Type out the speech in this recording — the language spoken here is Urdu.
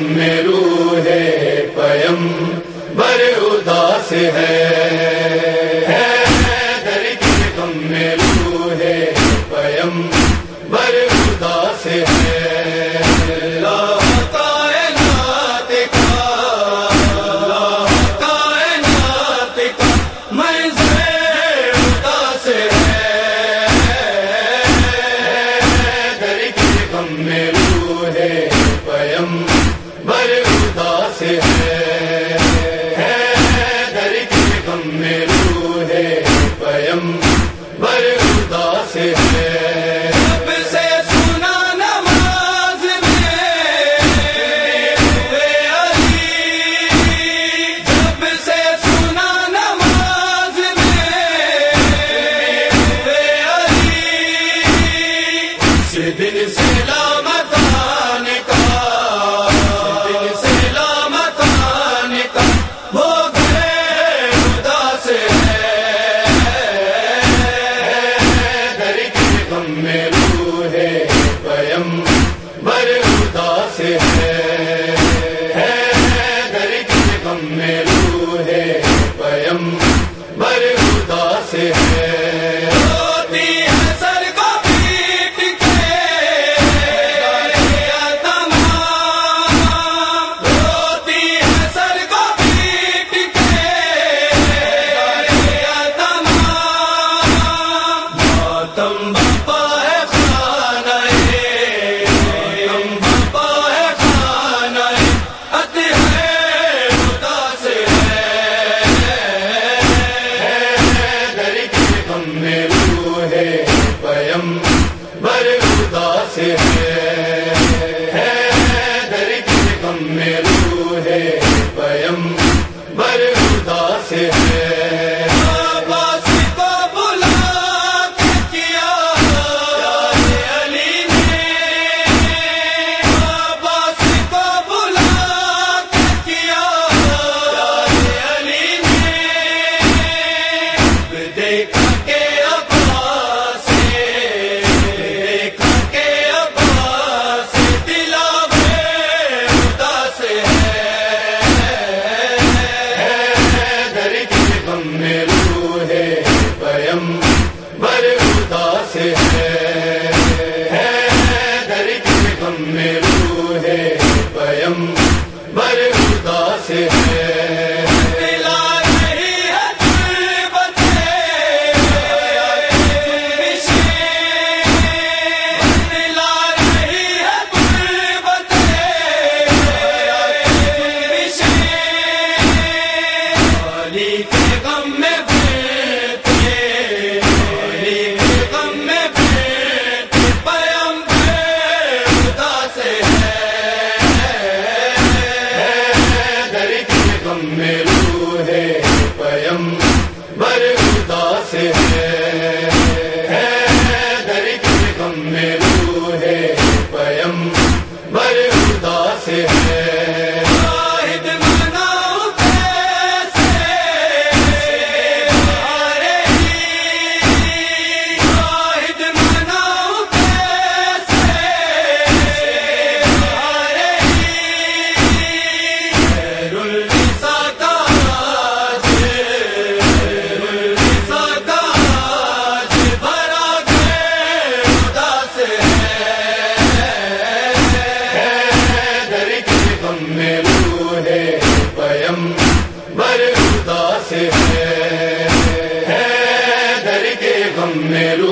میں روح ہے پیم بر اداس ہے سے سے سنا نماز میں۔ علی سے سنا نماز میں۔ دل سے پیغمبر خدا سے ہے۔ در کے غم میں روح ہے پیغمبر ہے پیم بردا سے ہے در کے غم میں روح ہے پیم بر میں